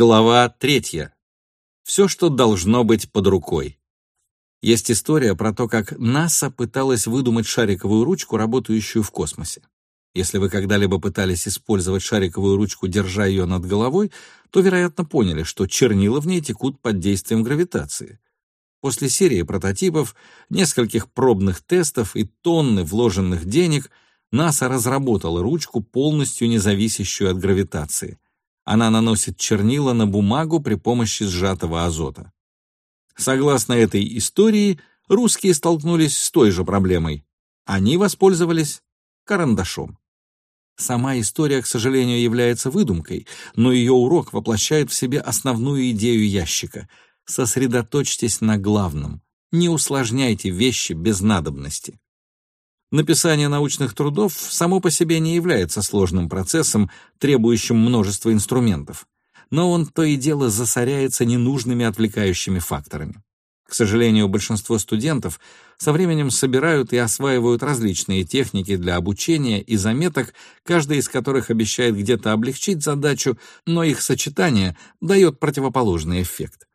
Глава третья. Все, что должно быть под рукой. Есть история про то, как НАСА пыталась выдумать шариковую ручку, работающую в космосе. Если вы когда-либо пытались использовать шариковую ручку, держа ее над головой, то, вероятно, поняли, что чернила в ней текут под действием гравитации. После серии прототипов, нескольких пробных тестов и тонны вложенных денег НАСА разработала ручку, полностью независящую от гравитации — она наносит чернила на бумагу при помощи сжатого азота. Согласно этой истории, русские столкнулись с той же проблемой. Они воспользовались карандашом. Сама история, к сожалению, является выдумкой, но ее урок воплощает в себе основную идею ящика. Сосредоточьтесь на главном. Не усложняйте вещи без надобности. Написание научных трудов само по себе не является сложным процессом, требующим множества инструментов, но он то и дело засоряется ненужными отвлекающими факторами. К сожалению, большинство студентов со временем собирают и осваивают различные техники для обучения и заметок, каждая из которых обещает где-то облегчить задачу, но их сочетание дает противоположный эффект.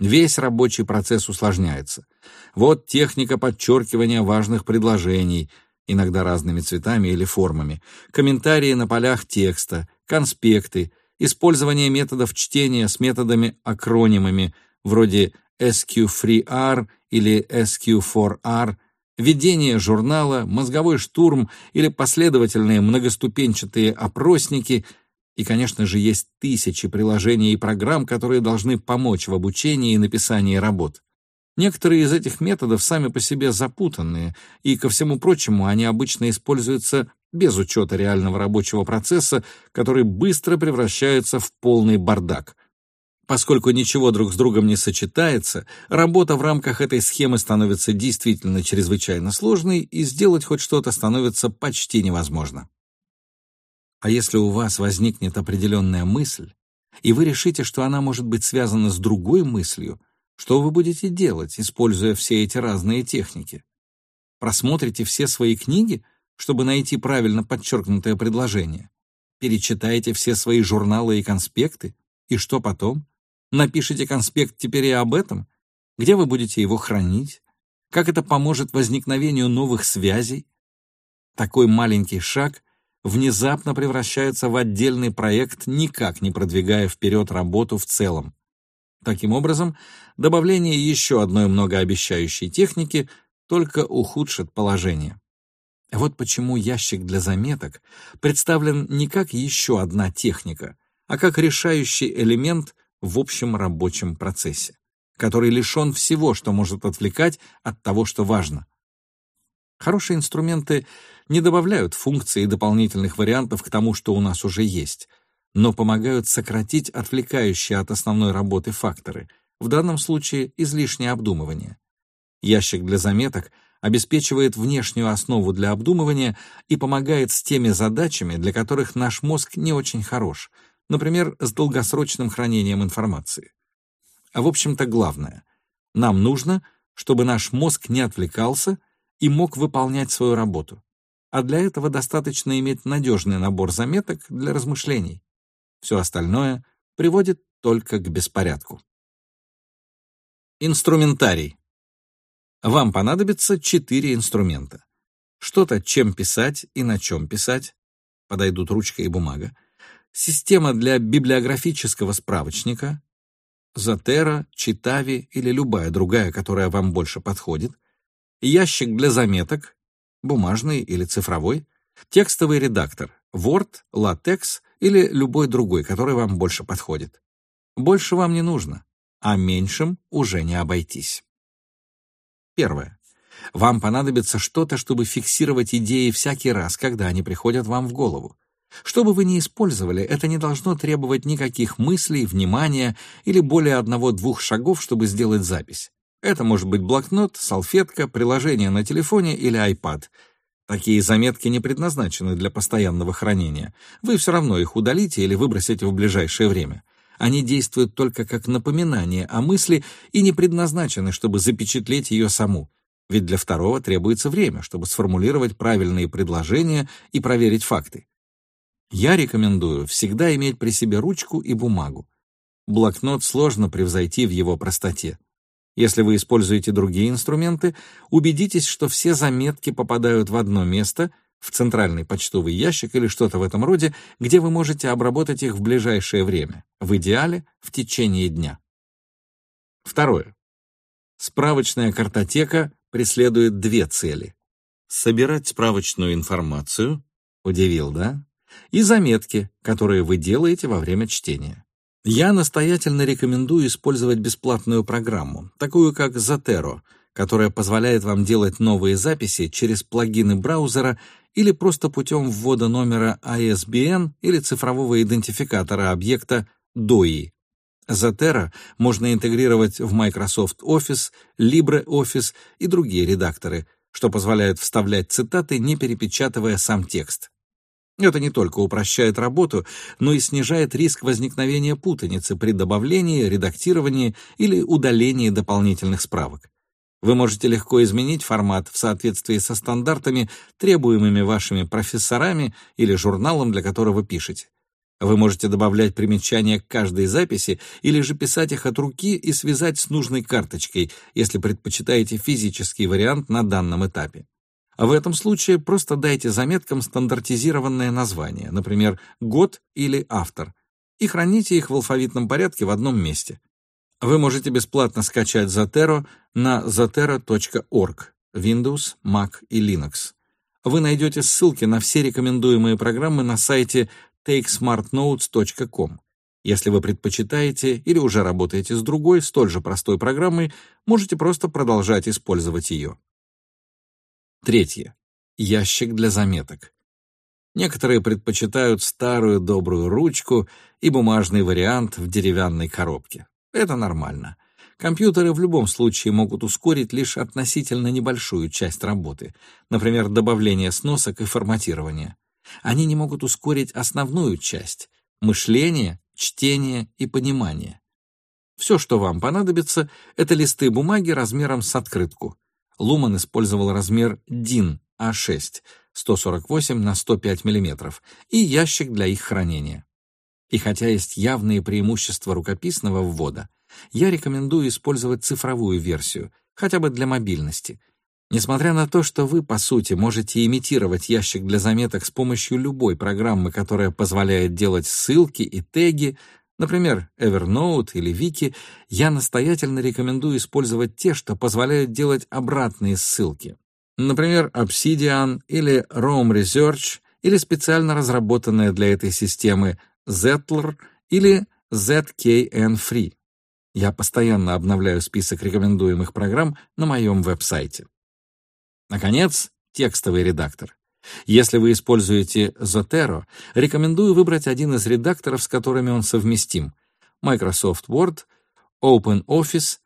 Весь рабочий процесс усложняется. Вот техника подчеркивания важных предложений, иногда разными цветами или формами, комментарии на полях текста, конспекты, использование методов чтения с методами-акронимами, вроде SQ3R или SQ4R, ведение журнала, мозговой штурм или последовательные многоступенчатые опросники — и, конечно же, есть тысячи приложений и программ, которые должны помочь в обучении и написании работ. Некоторые из этих методов сами по себе запутанные, и, ко всему прочему, они обычно используются без учета реального рабочего процесса, который быстро превращается в полный бардак. Поскольку ничего друг с другом не сочетается, работа в рамках этой схемы становится действительно чрезвычайно сложной, и сделать хоть что-то становится почти невозможно. А если у вас возникнет определенная мысль, и вы решите, что она может быть связана с другой мыслью, что вы будете делать, используя все эти разные техники? Просмотрите все свои книги, чтобы найти правильно подчеркнутое предложение? Перечитайте все свои журналы и конспекты? И что потом? Напишите конспект теперь и об этом? Где вы будете его хранить? Как это поможет возникновению новых связей? Такой маленький шаг внезапно превращается в отдельный проект, никак не продвигая вперед работу в целом. Таким образом, добавление еще одной многообещающей техники только ухудшит положение. Вот почему ящик для заметок представлен не как еще одна техника, а как решающий элемент в общем рабочем процессе, который лишен всего, что может отвлекать от того, что важно. Хорошие инструменты не добавляют функций и дополнительных вариантов к тому, что у нас уже есть, но помогают сократить отвлекающие от основной работы факторы, в данном случае излишнее обдумывание. Ящик для заметок обеспечивает внешнюю основу для обдумывания и помогает с теми задачами, для которых наш мозг не очень хорош, например, с долгосрочным хранением информации. А в общем-то главное, нам нужно, чтобы наш мозг не отвлекался и мог выполнять свою работу а для этого достаточно иметь надежный набор заметок для размышлений. Все остальное приводит только к беспорядку. Инструментарий. Вам понадобится четыре инструмента. Что-то, чем писать и на чем писать. Подойдут ручка и бумага. Система для библиографического справочника. Затера, Читави или любая другая, которая вам больше подходит. Ящик для заметок, бумажный или цифровой, текстовый редактор, Word, LaTeX или любой другой, который вам больше подходит. Больше вам не нужно, а меньшим уже не обойтись. Первое. Вам понадобится что-то, чтобы фиксировать идеи всякий раз, когда они приходят вам в голову. Что бы вы ни использовали, это не должно требовать никаких мыслей, внимания или более одного-двух шагов, чтобы сделать запись. Это может быть блокнот, салфетка, приложение на телефоне или iPad. Такие заметки не предназначены для постоянного хранения. Вы все равно их удалите или выбросите в ближайшее время. Они действуют только как напоминание о мысли и не предназначены, чтобы запечатлеть ее саму. Ведь для второго требуется время, чтобы сформулировать правильные предложения и проверить факты. Я рекомендую всегда иметь при себе ручку и бумагу. блокнот сложно превзойти в его простоте. Если вы используете другие инструменты, убедитесь, что все заметки попадают в одно место, в центральный почтовый ящик или что-то в этом роде, где вы можете обработать их в ближайшее время, в идеале в течение дня. Второе. Справочная картотека преследует две цели. Собирать справочную информацию, удивил, да? И заметки, которые вы делаете во время чтения. Я настоятельно рекомендую использовать бесплатную программу, такую как Zotero, которая позволяет вам делать новые записи через плагины браузера или просто путем ввода номера ISBN или цифрового идентификатора объекта DOI. Zotero можно интегрировать в Microsoft Office, LibreOffice и другие редакторы, что позволяет вставлять цитаты, не перепечатывая сам текст. Это не только упрощает работу, но и снижает риск возникновения путаницы при добавлении, редактировании или удалении дополнительных справок. Вы можете легко изменить формат в соответствии со стандартами, требуемыми вашими профессорами или журналом, для которого пишете. Вы можете добавлять примечания к каждой записи или же писать их от руки и связать с нужной карточкой, если предпочитаете физический вариант на данном этапе. А в этом случае просто дайте заметкам стандартизированное название, например, год или автор, и храните их в алфавитном порядке в одном месте. Вы можете бесплатно скачать Zotero на zotero.org, Windows, Mac и Linux. Вы найдете ссылки на все рекомендуемые программы на сайте takesmartnotes.com. Если вы предпочитаете или уже работаете с другой, столь же простой программой, можете просто продолжать использовать ее. Третье. Ящик для заметок. Некоторые предпочитают старую добрую ручку и бумажный вариант в деревянной коробке. Это нормально. Компьютеры в любом случае могут ускорить лишь относительно небольшую часть работы, например, добавление сносок и форматирование. Они не могут ускорить основную часть — мышление, чтение и понимание. Все, что вам понадобится, это листы бумаги размером с открытку. Луман использовал размер DIN A6 148 на 105 мм и ящик для их хранения. И хотя есть явные преимущества рукописного ввода, я рекомендую использовать цифровую версию, хотя бы для мобильности. Несмотря на то, что вы, по сути, можете имитировать ящик для заметок с помощью любой программы, которая позволяет делать ссылки и теги, Например, Evernote или Wiki, я настоятельно рекомендую использовать те, что позволяют делать обратные ссылки. Например, Obsidian или Roam Research или специально разработанная для этой системы Zettler или ZKN Free. Я постоянно обновляю список рекомендуемых программ на моем веб-сайте. Наконец, текстовый редактор. Если вы используете Zotero, рекомендую выбрать один из редакторов, с которыми он совместим — Microsoft Word, OpenOffice,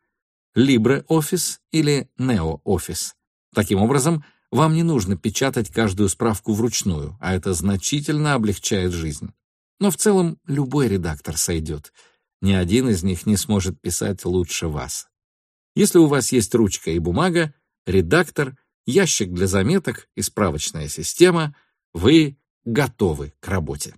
LibreOffice или NeoOffice. Таким образом, вам не нужно печатать каждую справку вручную, а это значительно облегчает жизнь. Но в целом любой редактор сойдет. Ни один из них не сможет писать лучше вас. Если у вас есть ручка и бумага, редактор — ящик для заметок и справочная система, вы готовы к работе.